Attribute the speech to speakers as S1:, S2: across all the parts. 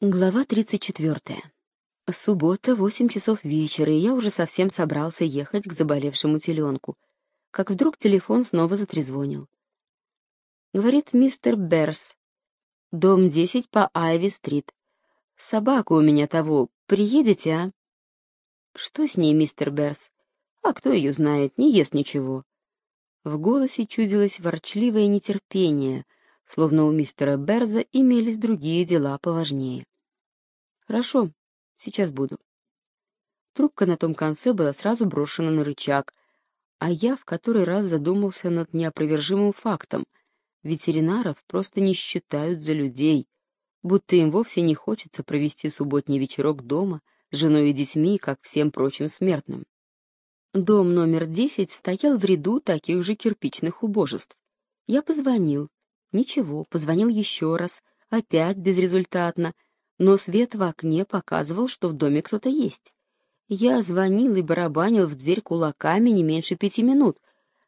S1: Глава 34. Суббота, восемь часов вечера, и я уже совсем собрался ехать к заболевшему теленку, как вдруг телефон снова затрезвонил. Говорит мистер Берс. Дом 10 по Айви-стрит. Собака у меня того. Приедете, а? Что с ней, мистер Берс? А кто ее знает, не ест ничего. В голосе чудилось ворчливое нетерпение, словно у мистера Берза имелись другие дела поважнее. Хорошо, сейчас буду. Трубка на том конце была сразу брошена на рычаг, а я в который раз задумался над неопровержимым фактом. Ветеринаров просто не считают за людей, будто им вовсе не хочется провести субботний вечерок дома с женой и детьми, как всем прочим смертным. Дом номер 10 стоял в ряду таких же кирпичных убожеств. Я позвонил. Ничего, позвонил еще раз, опять безрезультатно, но свет в окне показывал, что в доме кто-то есть. Я звонил и барабанил в дверь кулаками не меньше пяти минут,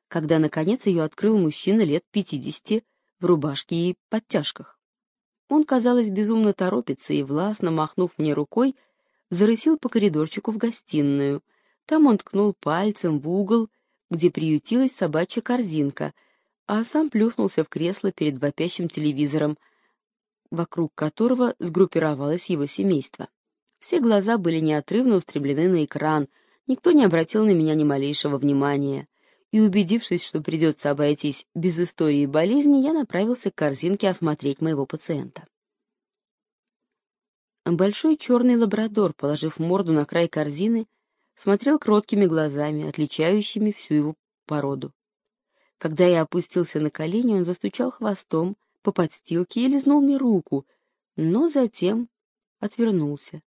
S1: когда, наконец, ее открыл мужчина лет пятидесяти в рубашке и подтяжках. Он, казалось, безумно торопится и, властно махнув мне рукой, зарысил по коридорчику в гостиную. Там он ткнул пальцем в угол, где приютилась собачья корзинка, а сам плюхнулся в кресло перед вопящим телевизором — вокруг которого сгруппировалось его семейство. Все глаза были неотрывно устремлены на экран, никто не обратил на меня ни малейшего внимания. И, убедившись, что придется обойтись без истории болезни, я направился к корзинке осмотреть моего пациента. Большой черный лабрадор, положив морду на край корзины, смотрел кроткими глазами, отличающими всю его породу. Когда я опустился на колени, он застучал хвостом, по подстилке и лизнул мне руку, но затем отвернулся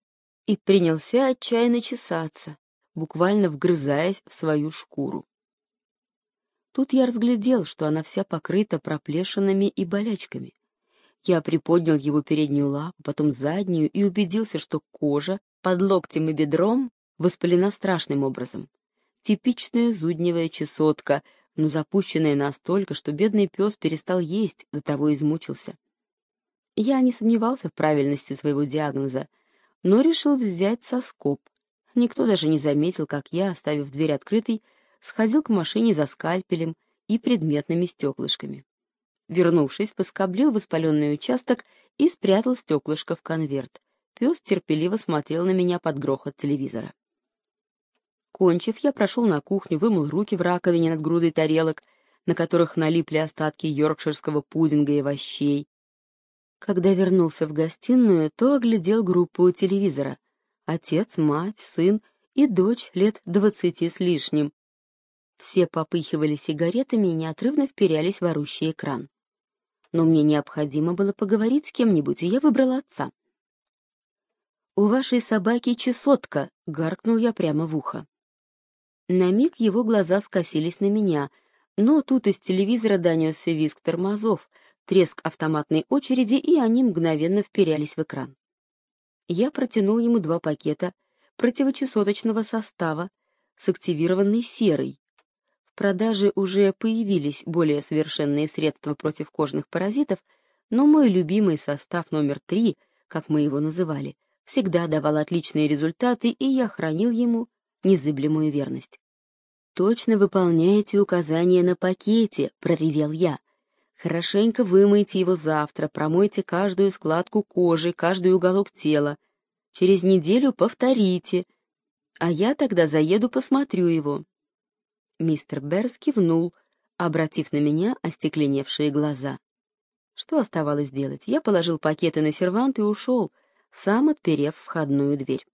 S1: и принялся отчаянно чесаться, буквально вгрызаясь в свою шкуру. Тут я разглядел, что она вся покрыта проплешинами и болячками. Я приподнял его переднюю лапу, потом заднюю, и убедился, что кожа под локтем и бедром воспалена страшным образом. Типичная зудневая чесотка, но запущенная настолько, что бедный пес перестал есть, до того измучился. Я не сомневался в правильности своего диагноза, но решил взять соскоб. Никто даже не заметил, как я, оставив дверь открытой, сходил к машине за скальпелем и предметными стеклышками. Вернувшись, поскоблил воспаленный участок и спрятал стеклышко в конверт. Пес терпеливо смотрел на меня под грохот телевизора. Кончив, я прошел на кухню, вымыл руки в раковине над грудой тарелок, на которых налипли остатки йоркширского пудинга и овощей. Когда вернулся в гостиную, то оглядел группу у телевизора. Отец, мать, сын и дочь лет двадцати с лишним. Все попыхивали сигаретами и неотрывно вперялись в орущий экран. Но мне необходимо было поговорить с кем-нибудь, и я выбрал отца. «У вашей собаки чесотка!» — гаркнул я прямо в ухо. На миг его глаза скосились на меня, но тут из телевизора донесся визг тормозов, треск автоматной очереди, и они мгновенно вперялись в экран. Я протянул ему два пакета противочесоточного состава с активированной серой. В продаже уже появились более совершенные средства против кожных паразитов, но мой любимый состав номер три, как мы его называли, всегда давал отличные результаты, и я хранил ему незыблемую верность. «Точно выполняете указания на пакете», — проревел я. «Хорошенько вымойте его завтра, промойте каждую складку кожи, каждый уголок тела. Через неделю повторите, а я тогда заеду посмотрю его». Мистер Берс кивнул, обратив на меня остекленевшие глаза. Что оставалось делать? Я положил пакеты на сервант и ушел, сам отперев входную дверь.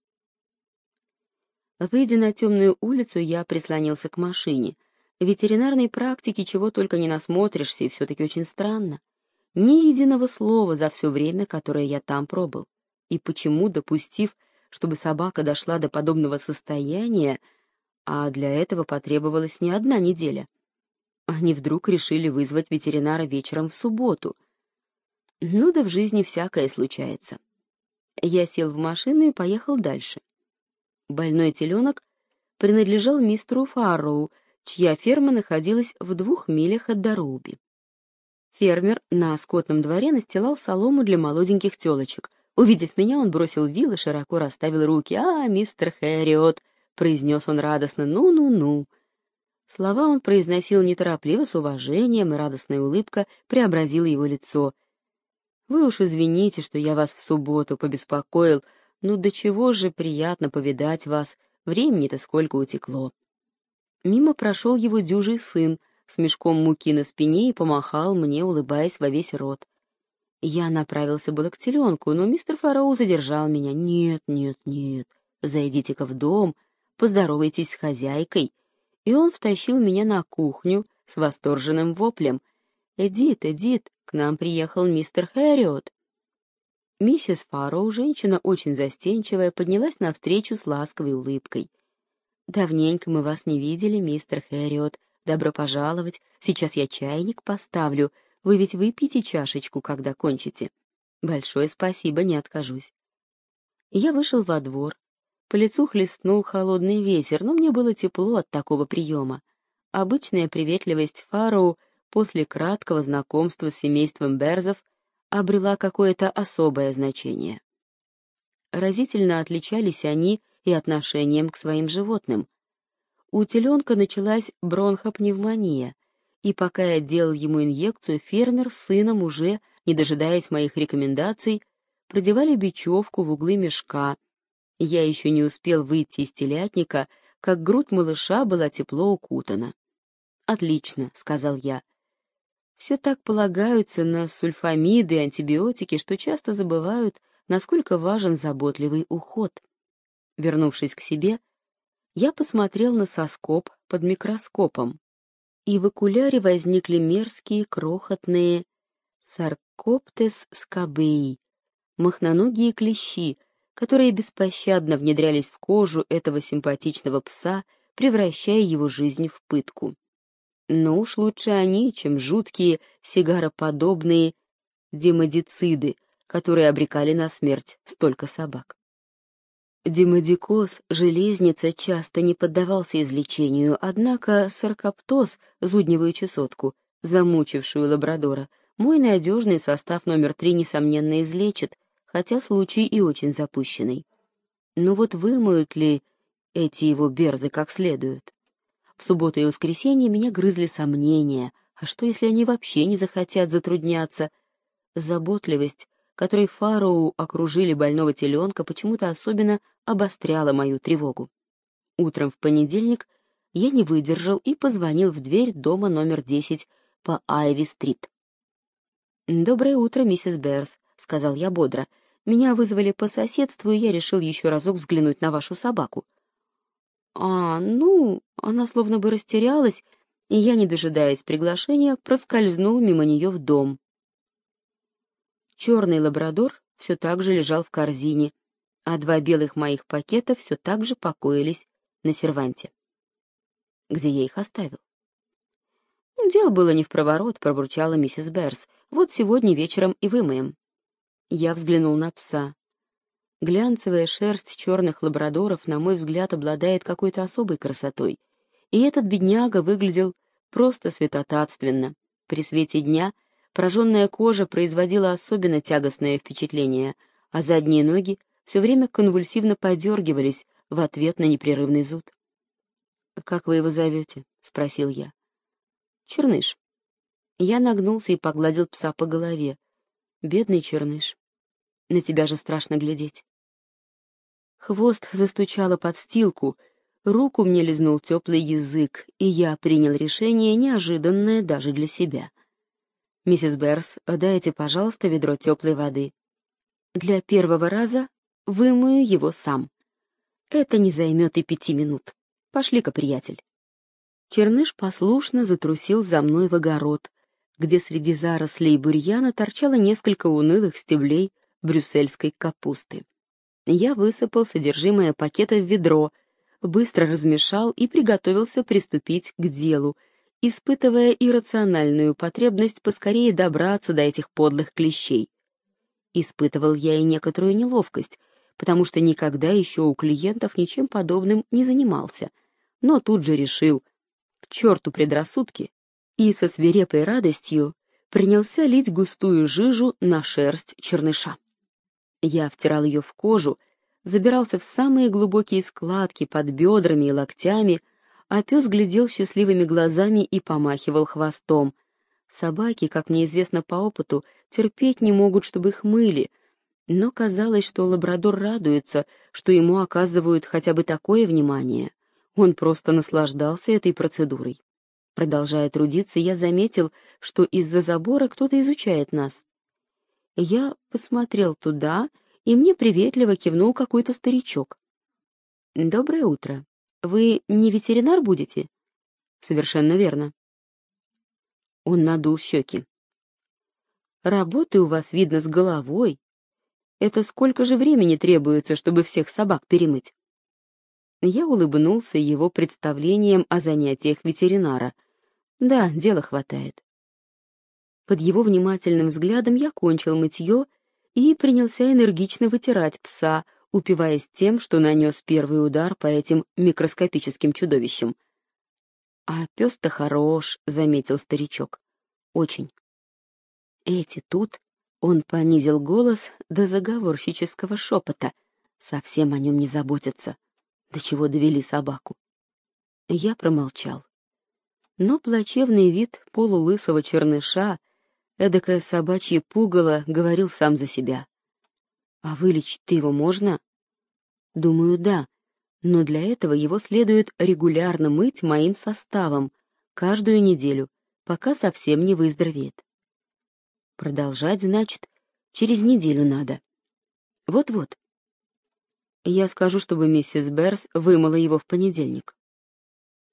S1: Выйдя на темную улицу, я прислонился к машине. В ветеринарной практике чего только не насмотришься, и все-таки очень странно. Ни единого слова за все время, которое я там пробыл. И почему, допустив, чтобы собака дошла до подобного состояния, а для этого потребовалась не одна неделя, они вдруг решили вызвать ветеринара вечером в субботу. Ну да в жизни всякое случается. Я сел в машину и поехал дальше. Больной теленок принадлежал мистеру Фарроу, чья ферма находилась в двух милях от Доруби. Фермер на скотном дворе настилал солому для молоденьких телочек, Увидев меня, он бросил вил и широко расставил руки. «А, мистер Хэриот!» — произнес он радостно. «Ну-ну-ну!» Слова он произносил неторопливо, с уважением, и радостная улыбка преобразила его лицо. «Вы уж извините, что я вас в субботу побеспокоил. Ну, до чего же приятно повидать вас. Времени-то сколько утекло». Мимо прошел его дюжий сын с мешком муки на спине и помахал мне, улыбаясь во весь рот. Я направился было к теленку, но мистер Фароу задержал меня. «Нет, нет, нет, зайдите-ка в дом, поздоровайтесь с хозяйкой» и он втащил меня на кухню с восторженным воплем. «Эдит, Эдит, к нам приехал мистер Хэриот». Миссис Фарроу, женщина очень застенчивая, поднялась навстречу с ласковой улыбкой. «Давненько мы вас не видели, мистер Хэриот. Добро пожаловать. Сейчас я чайник поставлю. Вы ведь выпьете чашечку, когда кончите. Большое спасибо, не откажусь». Я вышел во двор, по лицу хлестнул холодный ветер, но мне было тепло от такого приема. Обычная приветливость Фароу после краткого знакомства с семейством Берзов обрела какое-то особое значение. Разительно отличались они и отношением к своим животным. У теленка началась бронхопневмония, и пока я делал ему инъекцию, фермер с сыном уже, не дожидаясь моих рекомендаций, продевали бечевку в углы мешка, я еще не успел выйти из телятника, как грудь малыша была тепло укутана. «Отлично», — сказал я. Все так полагаются на сульфамиды и антибиотики, что часто забывают, насколько важен заботливый уход. Вернувшись к себе, я посмотрел на соскоб под микроскопом, и в окуляре возникли мерзкие, крохотные саркоптес скабеи, махноногие клещи, которые беспощадно внедрялись в кожу этого симпатичного пса, превращая его жизнь в пытку. Но уж лучше они, чем жуткие сигароподобные демодициды, которые обрекали на смерть столько собак. Демодикоз, железница, часто не поддавался излечению, однако саркоптоз, зудневую чесотку, замучившую лабрадора, мой надежный состав номер три, несомненно, излечит, хотя случай и очень запущенный. Но вот вымоют ли эти его берзы как следует? В субботу и воскресенье меня грызли сомнения, а что, если они вообще не захотят затрудняться? Заботливость, которой Фароу окружили больного теленка, почему-то особенно обостряла мою тревогу. Утром в понедельник я не выдержал и позвонил в дверь дома номер 10 по Айви-стрит. «Доброе утро, миссис Берс», — сказал я бодро. Меня вызвали по соседству, и я решил еще разок взглянуть на вашу собаку. А, ну, она словно бы растерялась, и я, не дожидаясь приглашения, проскользнул мимо нее в дом. Черный лабрадор все так же лежал в корзине, а два белых моих пакета все так же покоились на серванте. Где я их оставил? Дело было не в проворот, пробурчала миссис Берс. Вот сегодня вечером и вымоем. Я взглянул на пса. Глянцевая шерсть черных лабрадоров, на мой взгляд, обладает какой-то особой красотой. И этот бедняга выглядел просто святотатственно. При свете дня прожженная кожа производила особенно тягостное впечатление, а задние ноги все время конвульсивно подергивались в ответ на непрерывный зуд. «Как вы его зовете?» — спросил я. «Черныш». Я нагнулся и погладил пса по голове. Бедный черныш. На тебя же страшно глядеть. Хвост застучала под стилку, руку мне лизнул теплый язык, и я принял решение, неожиданное даже для себя. «Миссис Берс, дайте, пожалуйста, ведро теплой воды. Для первого раза вымою его сам. Это не займет и пяти минут. Пошли-ка, приятель». Черныш послушно затрусил за мной в огород, где среди зарослей бурьяна торчало несколько унылых стеблей брюссельской капусты. Я высыпал содержимое пакета в ведро, быстро размешал и приготовился приступить к делу, испытывая иррациональную потребность поскорее добраться до этих подлых клещей. Испытывал я и некоторую неловкость, потому что никогда еще у клиентов ничем подобным не занимался, но тут же решил, к черту предрассудки, и со свирепой радостью принялся лить густую жижу на шерсть черныша. Я втирал ее в кожу, забирался в самые глубокие складки под бедрами и локтями, а пес глядел счастливыми глазами и помахивал хвостом. Собаки, как мне известно по опыту, терпеть не могут, чтобы их мыли, но казалось, что лабрадор радуется, что ему оказывают хотя бы такое внимание. Он просто наслаждался этой процедурой. Продолжая трудиться, я заметил, что из-за забора кто-то изучает нас. Я посмотрел туда, и мне приветливо кивнул какой-то старичок. «Доброе утро. Вы не ветеринар будете?» «Совершенно верно». Он надул щеки. «Работы у вас, видно, с головой. Это сколько же времени требуется, чтобы всех собак перемыть?» Я улыбнулся его представлением о занятиях ветеринара. Да, дела хватает. Под его внимательным взглядом я кончил мытье и принялся энергично вытирать пса, упиваясь тем, что нанес первый удар по этим микроскопическим чудовищам. «А пес-то хорош», — заметил старичок. «Очень». «Эти тут...» — он понизил голос до заговорщического шепота. «Совсем о нем не заботятся до чего довели собаку. Я промолчал. Но плачевный вид полулысого черныша, эдакое собачье пугало, говорил сам за себя. А вылечить-то его можно? Думаю, да, но для этого его следует регулярно мыть моим составом, каждую неделю, пока совсем не выздоровеет. Продолжать, значит, через неделю надо. Вот-вот. Я скажу, чтобы миссис Берс вымыла его в понедельник.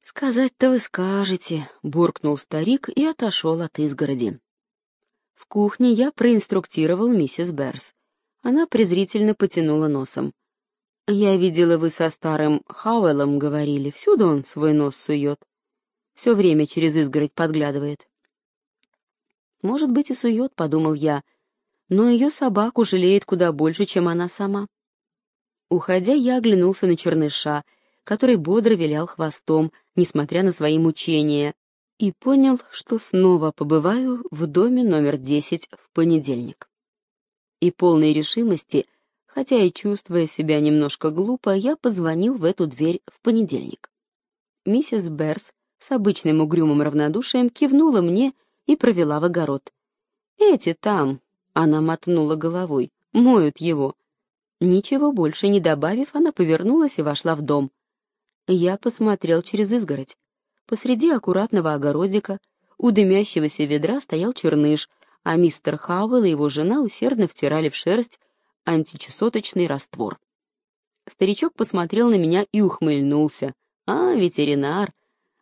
S1: «Сказать-то вы скажете», — буркнул старик и отошел от изгороди. В кухне я проинструктировал миссис Берс. Она презрительно потянула носом. «Я видела, вы со старым Хауэллом говорили, всюду он свой нос сует. Все время через изгородь подглядывает». «Может быть, и сует», — подумал я, но ее собаку жалеет куда больше, чем она сама. Уходя, я оглянулся на черныша, который бодро вилял хвостом, несмотря на свои мучения, и понял, что снова побываю в доме номер 10 в понедельник. И полной решимости, хотя и чувствуя себя немножко глупо, я позвонил в эту дверь в понедельник. Миссис Берс с обычным угрюмым равнодушием кивнула мне и провела в огород. «Эти там», — она мотнула головой, — «моют его, Ничего больше не добавив, она повернулась и вошла в дом. Я посмотрел через изгородь. Посреди аккуратного огородика у дымящегося ведра стоял черныш, а мистер Хауэлл и его жена усердно втирали в шерсть античесоточный раствор. Старичок посмотрел на меня и ухмыльнулся. «А, ветеринар,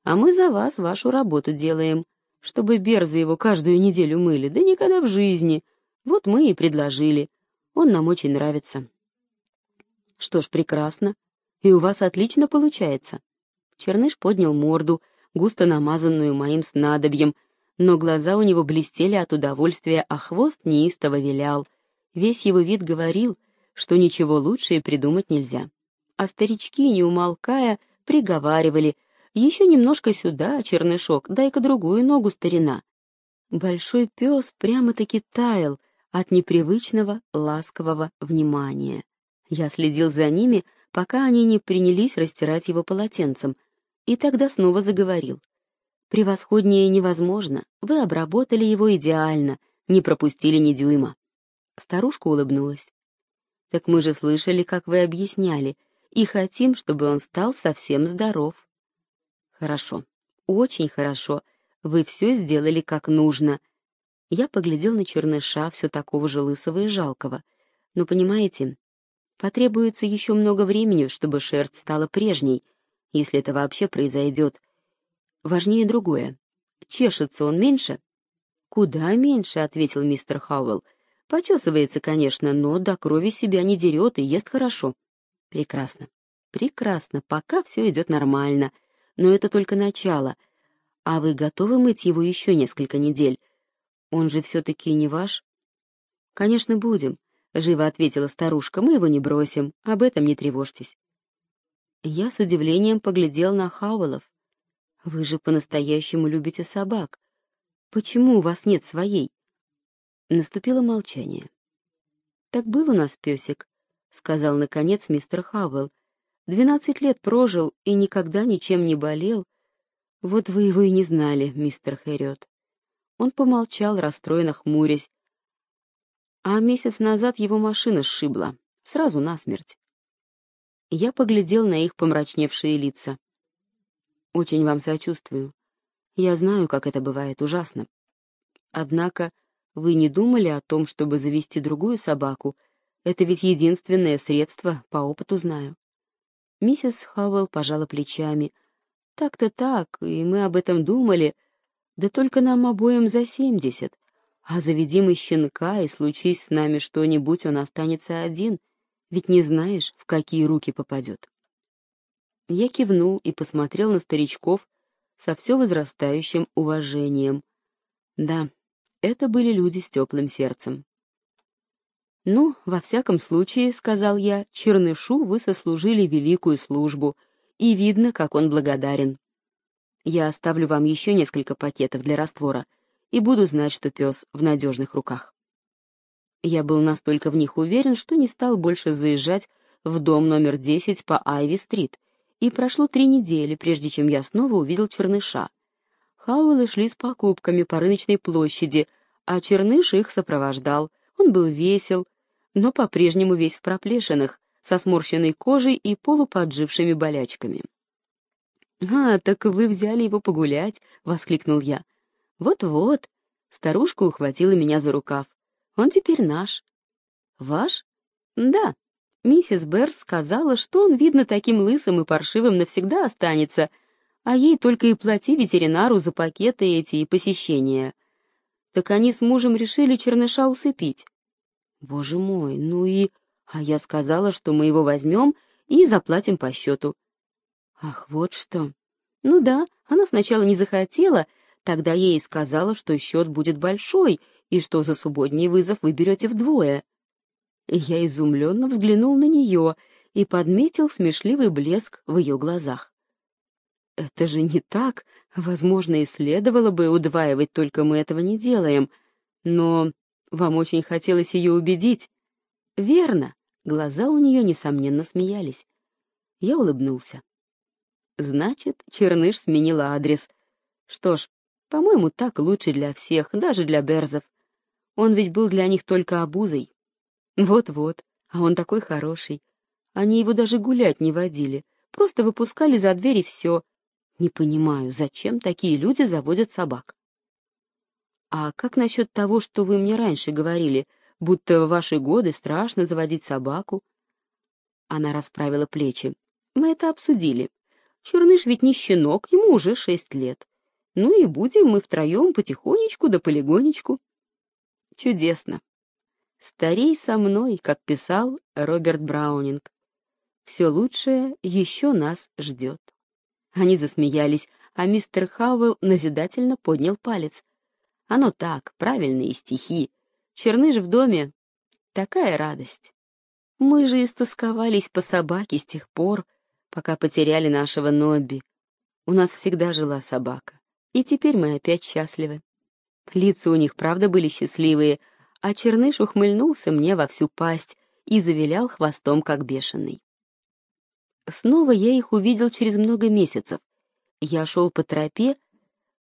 S1: а мы за вас вашу работу делаем, чтобы берзы его каждую неделю мыли, да никогда в жизни. Вот мы и предложили. Он нам очень нравится». Что ж, прекрасно. И у вас отлично получается. Черныш поднял морду, густо намазанную моим снадобьем, но глаза у него блестели от удовольствия, а хвост неистово вилял. Весь его вид говорил, что ничего лучше и придумать нельзя. А старички, не умолкая, приговаривали, «Еще немножко сюда, чернышок, дай-ка другую ногу, старина». Большой пес прямо-таки таял от непривычного ласкового внимания. Я следил за ними, пока они не принялись растирать его полотенцем, и тогда снова заговорил. «Превосходнее невозможно. Вы обработали его идеально, не пропустили ни дюйма». Старушка улыбнулась. «Так мы же слышали, как вы объясняли, и хотим, чтобы он стал совсем здоров». «Хорошо, очень хорошо. Вы все сделали как нужно». Я поглядел на черныша, все такого же лысого и жалкого. Но, понимаете, Потребуется еще много времени, чтобы шерсть стала прежней, если это вообще произойдет. Важнее другое. Чешется он меньше? Куда меньше, ответил мистер Хауэлл. Почесывается, конечно, но до крови себя не дерет и ест хорошо. Прекрасно. Прекрасно, пока все идет нормально. Но это только начало. А вы готовы мыть его еще несколько недель? Он же все-таки не ваш? Конечно, будем. — живо ответила старушка, — мы его не бросим, об этом не тревожьтесь. Я с удивлением поглядел на Хауэллов. Вы же по-настоящему любите собак. Почему у вас нет своей? Наступило молчание. «Так был у нас песик», — сказал, наконец, мистер Хауэлл. «Двенадцать лет прожил и никогда ничем не болел. Вот вы его и не знали, мистер Хэрриот». Он помолчал, расстроенно хмурясь. А месяц назад его машина сшибла, сразу насмерть. Я поглядел на их помрачневшие лица. «Очень вам сочувствую. Я знаю, как это бывает, ужасно. Однако вы не думали о том, чтобы завести другую собаку? Это ведь единственное средство, по опыту знаю». Миссис Хауэлл пожала плечами. «Так-то так, и мы об этом думали, да только нам обоим за семьдесят. А заведи мы щенка, и случись с нами что-нибудь, он останется один, ведь не знаешь, в какие руки попадет». Я кивнул и посмотрел на старичков со все возрастающим уважением. Да, это были люди с теплым сердцем. «Ну, во всяком случае, — сказал я, — Чернышу вы сослужили великую службу, и видно, как он благодарен. Я оставлю вам еще несколько пакетов для раствора и буду знать, что пес в надежных руках». Я был настолько в них уверен, что не стал больше заезжать в дом номер 10 по Айви-стрит, и прошло три недели, прежде чем я снова увидел Черныша. Хауэллы шли с покупками по рыночной площади, а Черныш их сопровождал. Он был весел, но по-прежнему весь в проплешинах, со сморщенной кожей и полуподжившими болячками. «А, так вы взяли его погулять!» — воскликнул я. «Вот-вот!» — старушка ухватила меня за рукав. «Он теперь наш». «Ваш?» «Да. Миссис Берс сказала, что он, видно, таким лысым и паршивым навсегда останется, а ей только и плати ветеринару за пакеты эти и посещения. Так они с мужем решили черныша усыпить. Боже мой, ну и... А я сказала, что мы его возьмем и заплатим по счету. Ах, вот что. Ну да, она сначала не захотела, тогда ей сказала, что счет будет большой и что за субботний вызов вы берете вдвое. Я изумленно взглянул на нее и подметил смешливый блеск в ее глазах. Это же не так, возможно, и следовало бы удваивать, только мы этого не делаем. Но вам очень хотелось ее убедить. Верно, глаза у нее, несомненно, смеялись. Я улыбнулся. Значит, Черныш сменила адрес. Что ж, по-моему, так лучше для всех, даже для Берзов. Он ведь был для них только обузой. Вот-вот, а он такой хороший. Они его даже гулять не водили, просто выпускали за дверь и все. Не понимаю, зачем такие люди заводят собак. А как насчет того, что вы мне раньше говорили, будто в ваши годы страшно заводить собаку? Она расправила плечи. Мы это обсудили. Черныш ведь не щенок, ему уже шесть лет. Ну и будем мы втроем потихонечку да полигонечку. Чудесно. Старей со мной, как писал Роберт Браунинг. Все лучшее еще нас ждет. Они засмеялись, а мистер Хауэлл назидательно поднял палец. Оно так, правильные стихи. Черныш в доме — такая радость. Мы же истосковались по собаке с тех пор, пока потеряли нашего Нобби. У нас всегда жила собака, и теперь мы опять счастливы. Лица у них, правда, были счастливые, а Черныш ухмыльнулся мне во всю пасть и завилял хвостом, как бешеный. Снова я их увидел через много месяцев. Я шел по тропе,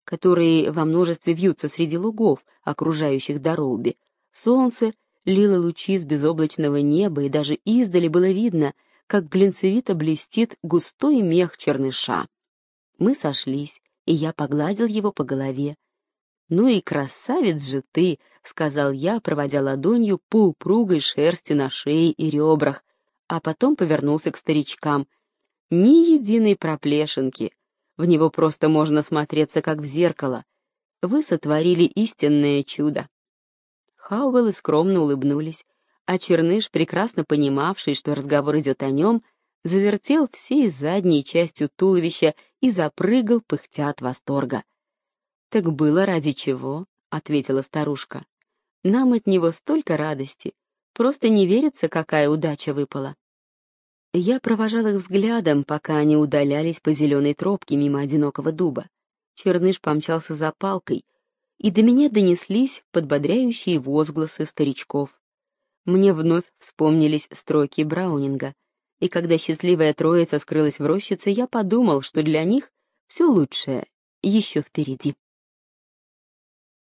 S1: которые во множестве вьются среди лугов, окружающих Дороуби. Солнце лило лучи с безоблачного неба, и даже издали было видно, как глинцевито блестит густой мех черныша. Мы сошлись, и я погладил его по голове. «Ну и красавец же ты!» — сказал я, проводя ладонью по упругой шерсти на шее и ребрах, а потом повернулся к старичкам. Ни единой проплешинки. В него просто можно смотреться, как в зеркало. Вы сотворили истинное чудо. Хауэллы скромно улыбнулись, а Черныш, прекрасно понимавший, что разговор идет о нем, завертел всей задней частью туловища и запрыгал, пыхтя от восторга. «Так было ради чего?» — ответила старушка. «Нам от него столько радости. Просто не верится, какая удача выпала». Я провожал их взглядом, пока они удалялись по зеленой тропке мимо одинокого дуба. Черныш помчался за палкой, и до меня донеслись подбодряющие возгласы старичков. Мне вновь вспомнились строки Браунинга, и когда счастливая троица скрылась в рощице, я подумал, что для них все лучшее еще впереди.